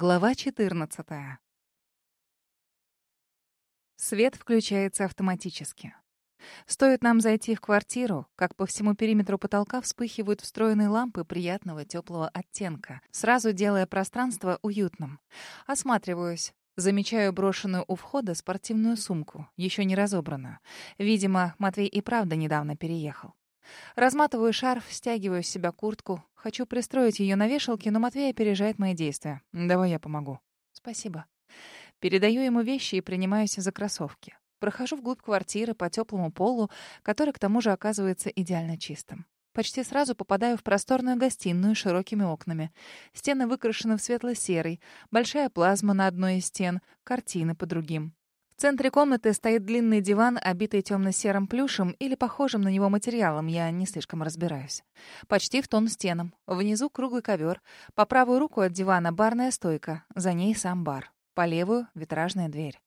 Глава 14. Свет включается автоматически. Стоит нам зайти в квартиру, как по всему периметру потолка вспыхивают встроенные лампы приятного теплого оттенка, сразу делая пространство уютным. Осматриваюсь. Замечаю брошенную у входа спортивную сумку, еще не разобранную. Видимо, Матвей и правда недавно переехал. Разматываю шарф, стягиваю с себя куртку. Хочу пристроить ее на вешалке, но Матвей опережает мои действия. «Давай я помогу». «Спасибо». Передаю ему вещи и принимаюсь за кроссовки. Прохожу вглубь квартиры по теплому полу, который к тому же оказывается идеально чистым. Почти сразу попадаю в просторную гостиную с широкими окнами. Стены выкрашены в светло-серый, большая плазма на одной из стен, картины по другим. В центре комнаты стоит длинный диван, обитый темно-серым плюшем или похожим на него материалом, я не слишком разбираюсь. Почти в тон стенам. Внизу круглый ковер. По правую руку от дивана барная стойка, за ней сам бар. По левую — витражная дверь.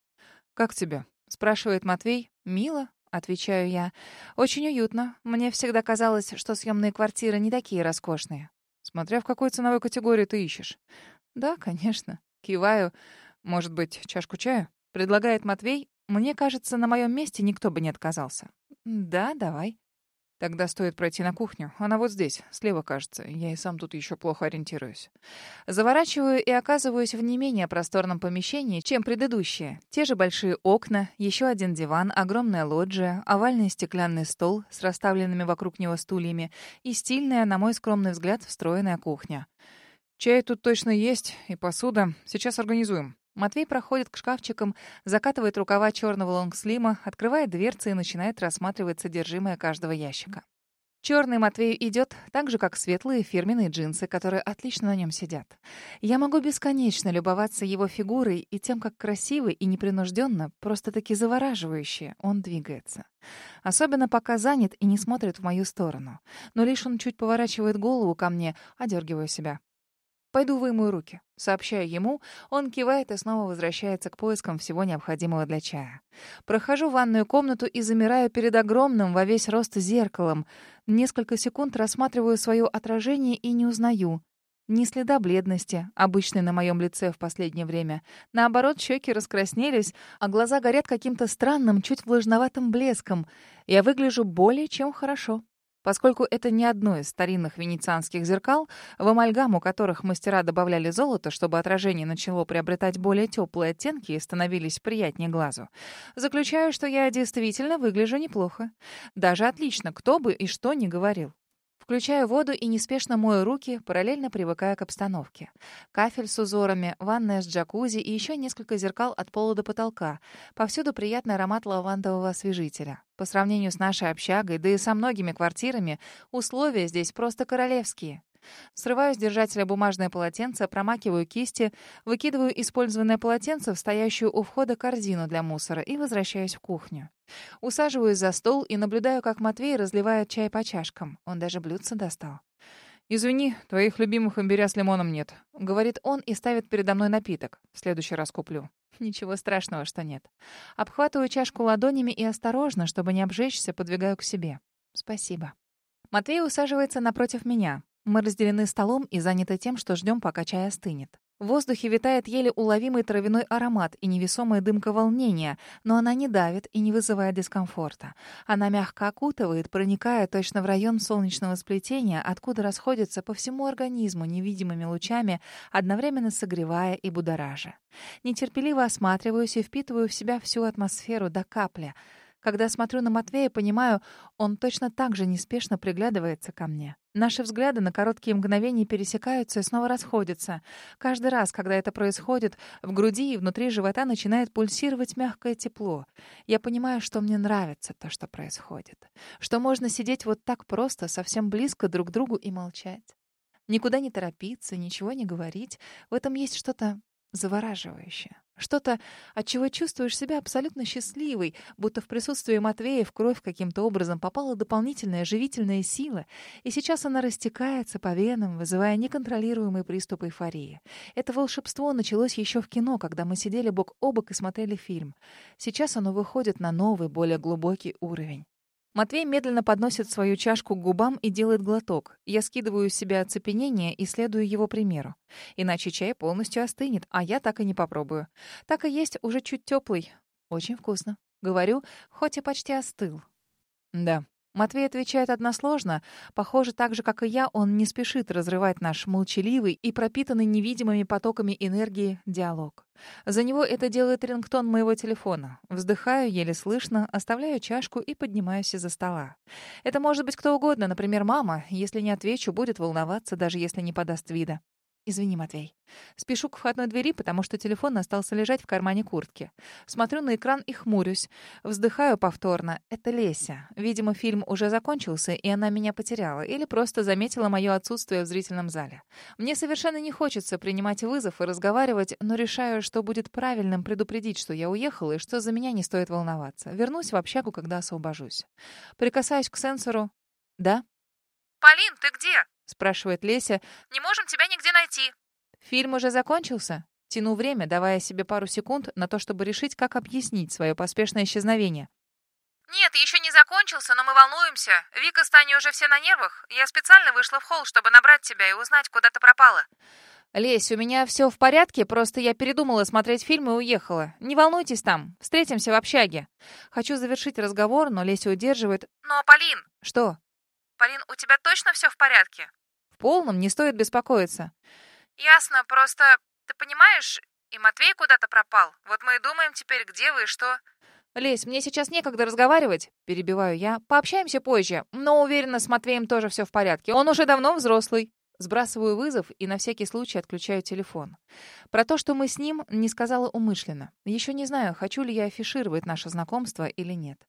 «Как тебе?» — спрашивает Матвей. «Мило», — отвечаю я. «Очень уютно. Мне всегда казалось, что съемные квартиры не такие роскошные». «Смотря в какой ценовой категории ты ищешь». «Да, конечно». Киваю. «Может быть, чашку чая?» Предлагает Матвей. Мне кажется, на моем месте никто бы не отказался. Да, давай. Тогда стоит пройти на кухню. Она вот здесь, слева, кажется. Я и сам тут еще плохо ориентируюсь. Заворачиваю и оказываюсь в не менее просторном помещении, чем предыдущее. Те же большие окна, еще один диван, огромная лоджия, овальный стеклянный стол с расставленными вокруг него стульями и стильная, на мой скромный взгляд, встроенная кухня. Чай тут точно есть и посуда. Сейчас организуем. Матвей проходит к шкафчикам, закатывает рукава черного лонгслима, открывает дверцы и начинает рассматривать содержимое каждого ящика. Черный Матвей идет так же, как светлые фирменные джинсы, которые отлично на нем сидят. Я могу бесконечно любоваться его фигурой и тем, как красиво и непринужденно, просто-таки завораживающе он двигается. Особенно пока занят и не смотрит в мою сторону. Но лишь он чуть поворачивает голову ко мне, одергиваю себя. «Пойду вымою руки», — сообщаю ему. Он кивает и снова возвращается к поискам всего необходимого для чая. Прохожу ванную комнату и замираю перед огромным во весь рост зеркалом. Несколько секунд рассматриваю свое отражение и не узнаю. Ни следа бледности, обычной на моем лице в последнее время. Наоборот, щеки раскраснелись, а глаза горят каким-то странным, чуть влажноватым блеском. Я выгляжу более чем хорошо. Поскольку это не одно из старинных венецианских зеркал, в амальгаму которых мастера добавляли золото, чтобы отражение начало приобретать более теплые оттенки и становились приятнее глазу, заключаю, что я действительно выгляжу неплохо. Даже отлично, кто бы и что ни говорил. Включаю воду и неспешно мою руки, параллельно привыкая к обстановке. Кафель с узорами, ванная с джакузи и еще несколько зеркал от пола до потолка. Повсюду приятный аромат лавандового освежителя. По сравнению с нашей общагой, да и со многими квартирами, условия здесь просто королевские. Срываю с держателя бумажное полотенце, промакиваю кисти, выкидываю использованное полотенце в стоящую у входа корзину для мусора и возвращаюсь в кухню. Усаживаюсь за стол и наблюдаю, как Матвей разливает чай по чашкам. Он даже блюдце достал. «Извини, твоих любимых имбиря с лимоном нет», — говорит он и ставит передо мной напиток. «В следующий раз куплю». Ничего страшного, что нет. Обхватываю чашку ладонями и осторожно, чтобы не обжечься, подвигаю к себе. «Спасибо». Матвей усаживается напротив меня. Мы разделены столом и заняты тем, что ждем, пока чай остынет. В воздухе витает еле уловимый травяной аромат и невесомая дымка волнения, но она не давит и не вызывает дискомфорта. Она мягко окутывает, проникая точно в район солнечного сплетения, откуда расходится по всему организму невидимыми лучами, одновременно согревая и будоража. Нетерпеливо осматриваюсь и впитываю в себя всю атмосферу до капли — когда смотрю на Матвея, понимаю, он точно так же неспешно приглядывается ко мне. Наши взгляды на короткие мгновения пересекаются и снова расходятся. Каждый раз, когда это происходит, в груди и внутри живота начинает пульсировать мягкое тепло. Я понимаю, что мне нравится то, что происходит. Что можно сидеть вот так просто, совсем близко друг к другу и молчать. Никуда не торопиться, ничего не говорить. В этом есть что-то завораживающее. Что-то, от чего чувствуешь себя абсолютно счастливой, будто в присутствии Матвея в кровь каким-то образом попала дополнительная живительная сила, и сейчас она растекается по венам, вызывая неконтролируемый приступ эйфории. Это волшебство началось еще в кино, когда мы сидели бок о бок и смотрели фильм. Сейчас оно выходит на новый, более глубокий уровень. Матвей медленно подносит свою чашку к губам и делает глоток. Я скидываю с себя оцепенение и следую его примеру. Иначе чай полностью остынет, а я так и не попробую. Так и есть, уже чуть теплый. Очень вкусно. Говорю, хоть и почти остыл. Да, Матвей отвечает односложно. Похоже, так же, как и я, он не спешит разрывать наш молчаливый и пропитанный невидимыми потоками энергии диалог. За него это делает рингтон моего телефона. Вздыхаю, еле слышно, оставляю чашку и поднимаюсь из-за стола. Это может быть кто угодно, например, мама. Если не отвечу, будет волноваться, даже если не подаст вида. Извини, Матвей. Спешу к входной двери, потому что телефон остался лежать в кармане куртки. Смотрю на экран и хмурюсь. Вздыхаю повторно. Это Леся. Видимо, фильм уже закончился, и она меня потеряла. Или просто заметила мое отсутствие в зрительном зале. Мне совершенно не хочется принимать вызов и разговаривать, но решаю, что будет правильным предупредить, что я уехала и что за меня не стоит волноваться. Вернусь в общагу, когда освобожусь. Прикасаюсь к сенсору. «Да?» «Полин, ты где?» Спрашивает Леся. «Не можем тебя нигде найти». «Фильм уже закончился?» Тяну время, давая себе пару секунд на то, чтобы решить, как объяснить свое поспешное исчезновение. «Нет, еще не закончился, но мы волнуемся. Вика с Таней уже все на нервах. Я специально вышла в холл, чтобы набрать тебя и узнать, куда ты пропала». «Лесь, у меня все в порядке, просто я передумала смотреть фильм и уехала. Не волнуйтесь там, встретимся в общаге». Хочу завершить разговор, но Леся удерживает. «Но, Полин...» «Что?» «Полин, у тебя точно все в порядке?» полном не стоит беспокоиться. Ясно, просто ты понимаешь, и Матвей куда-то пропал. Вот мы и думаем теперь, где вы и что. Лесь, мне сейчас некогда разговаривать, перебиваю я. Пообщаемся позже, но уверена, с Матвеем тоже все в порядке. Он уже давно взрослый. Сбрасываю вызов и на всякий случай отключаю телефон. Про то, что мы с ним, не сказала умышленно. Еще не знаю, хочу ли я афишировать наше знакомство или нет.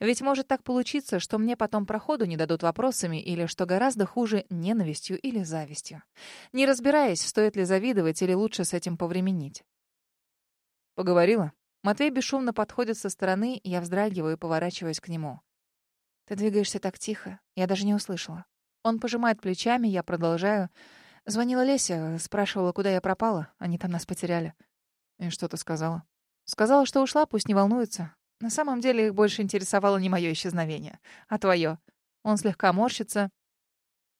Ведь может так получиться, что мне потом проходу не дадут вопросами или, что гораздо хуже, ненавистью или завистью. Не разбираясь, стоит ли завидовать или лучше с этим повременить. Поговорила. Матвей бесшумно подходит со стороны, я вздрагиваю и поворачиваюсь к нему. «Ты двигаешься так тихо, я даже не услышала». Он пожимает плечами, я продолжаю. Звонила Леся, спрашивала, куда я пропала. Они там нас потеряли. И что ты сказала? Сказала, что ушла, пусть не волнуется. На самом деле их больше интересовало не мое исчезновение, а твое. Он слегка морщится.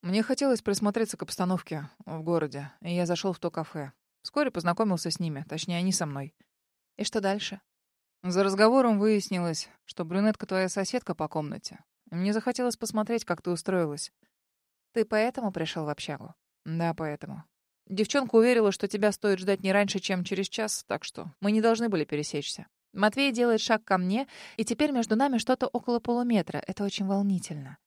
Мне хотелось присмотреться к обстановке в городе, и я зашел в то кафе. Вскоре познакомился с ними, точнее, они со мной. И что дальше? За разговором выяснилось, что брюнетка твоя соседка по комнате. Мне захотелось посмотреть, как ты устроилась. Ты поэтому пришел в общагу? Да, поэтому. Девчонка уверила, что тебя стоит ждать не раньше, чем через час, так что мы не должны были пересечься. Матвей делает шаг ко мне, и теперь между нами что-то около полуметра. Это очень волнительно.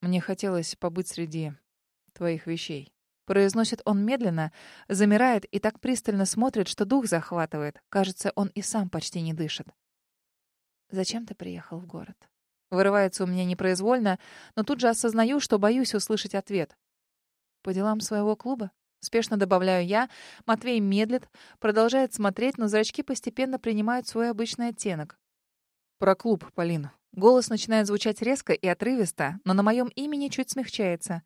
Мне хотелось побыть среди твоих вещей. Произносит он медленно, замирает и так пристально смотрит, что дух захватывает. Кажется, он и сам почти не дышит. «Зачем ты приехал в город?» Вырывается у меня непроизвольно, но тут же осознаю, что боюсь услышать ответ. По делам своего клуба? Спешно добавляю я. Матвей медлит, продолжает смотреть, но зрачки постепенно принимают свой обычный оттенок. Про клуб, Полина. Голос начинает звучать резко и отрывисто, но на моем имени чуть смягчается.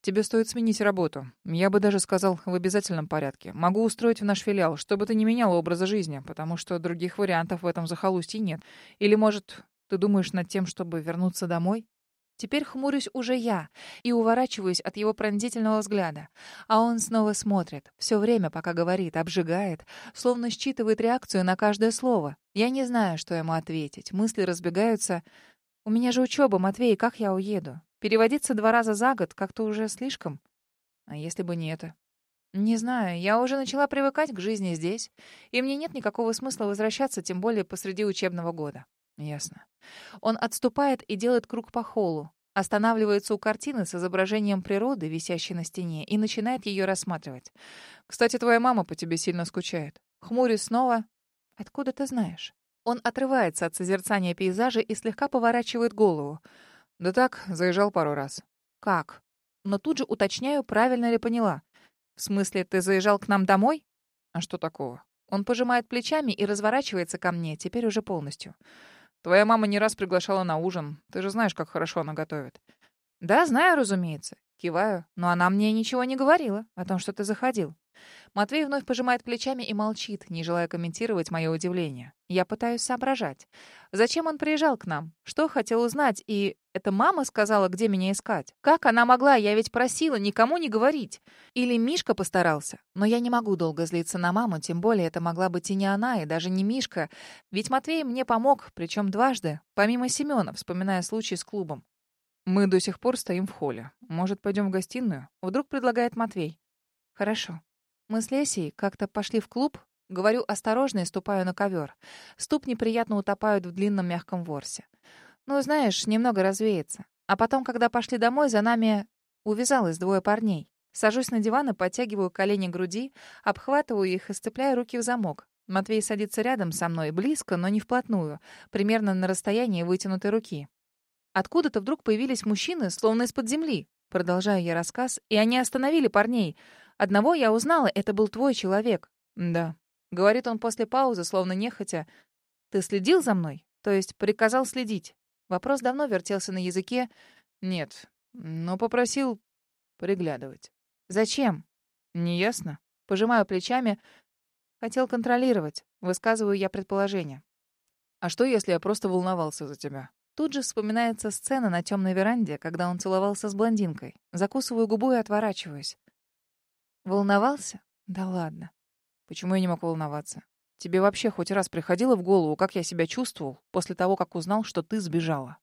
Тебе стоит сменить работу. Я бы даже сказал, в обязательном порядке. Могу устроить в наш филиал, чтобы ты не меняла образа жизни, потому что других вариантов в этом захолустье нет. Или, может, ты думаешь над тем, чтобы вернуться домой? Теперь хмурюсь уже я и уворачиваюсь от его пронзительного взгляда. А он снова смотрит, все время, пока говорит, обжигает, словно считывает реакцию на каждое слово. Я не знаю, что ему ответить. Мысли разбегаются. У меня же учеба, Матвей, как я уеду? Переводиться два раза за год как-то уже слишком. А если бы не это? Не знаю, я уже начала привыкать к жизни здесь, и мне нет никакого смысла возвращаться, тем более посреди учебного года. Ясно. Он отступает и делает круг по холлу, останавливается у картины с изображением природы, висящей на стене, и начинает ее рассматривать. «Кстати, твоя мама по тебе сильно скучает». Хмурюсь снова. «Откуда ты знаешь?» Он отрывается от созерцания пейзажа и слегка поворачивает голову. «Да так, заезжал пару раз». «Как?» Но тут же уточняю, правильно ли поняла. «В смысле, ты заезжал к нам домой?» «А что такого?» Он пожимает плечами и разворачивается ко мне, теперь уже полностью. Твоя мама не раз приглашала на ужин. Ты же знаешь, как хорошо она готовит. Да, знаю, разумеется. Киваю, но она мне ничего не говорила о том, что ты заходил. Матвей вновь пожимает плечами и молчит, не желая комментировать мое удивление. Я пытаюсь соображать. Зачем он приезжал к нам? Что хотел узнать? И это мама сказала, где меня искать? Как она могла? Я ведь просила никому не говорить. Или Мишка постарался? Но я не могу долго злиться на маму, тем более это могла быть и не она, и даже не Мишка. Ведь Матвей мне помог, причем дважды, помимо Семена, вспоминая случай с клубом. Мы до сих пор стоим в холле. Может, пойдем в гостиную? Вдруг предлагает Матвей. Хорошо. Мы с Лесей как-то пошли в клуб, Говорю осторожно и ступаю на ковер. Ступни приятно утопают в длинном мягком ворсе. Ну, знаешь, немного развеется. А потом, когда пошли домой, за нами увязалось двое парней. Сажусь на диван и подтягиваю колени к груди, обхватываю их и сцепляю руки в замок. Матвей садится рядом со мной, близко, но не вплотную, примерно на расстоянии вытянутой руки. Откуда-то вдруг появились мужчины, словно из-под земли. Продолжаю я рассказ, и они остановили парней. Одного я узнала, это был твой человек. Да, Говорит он после паузы, словно нехотя. «Ты следил за мной? То есть приказал следить?» Вопрос давно вертелся на языке. «Нет, но попросил приглядывать». «Зачем?» «Неясно». Пожимаю плечами. «Хотел контролировать». Высказываю я предположение. «А что, если я просто волновался за тебя?» Тут же вспоминается сцена на темной веранде, когда он целовался с блондинкой. Закусываю губу и отворачиваюсь. «Волновался? Да ладно. Почему я не мог волноваться? Тебе вообще хоть раз приходило в голову, как я себя чувствовал после того, как узнал, что ты сбежала?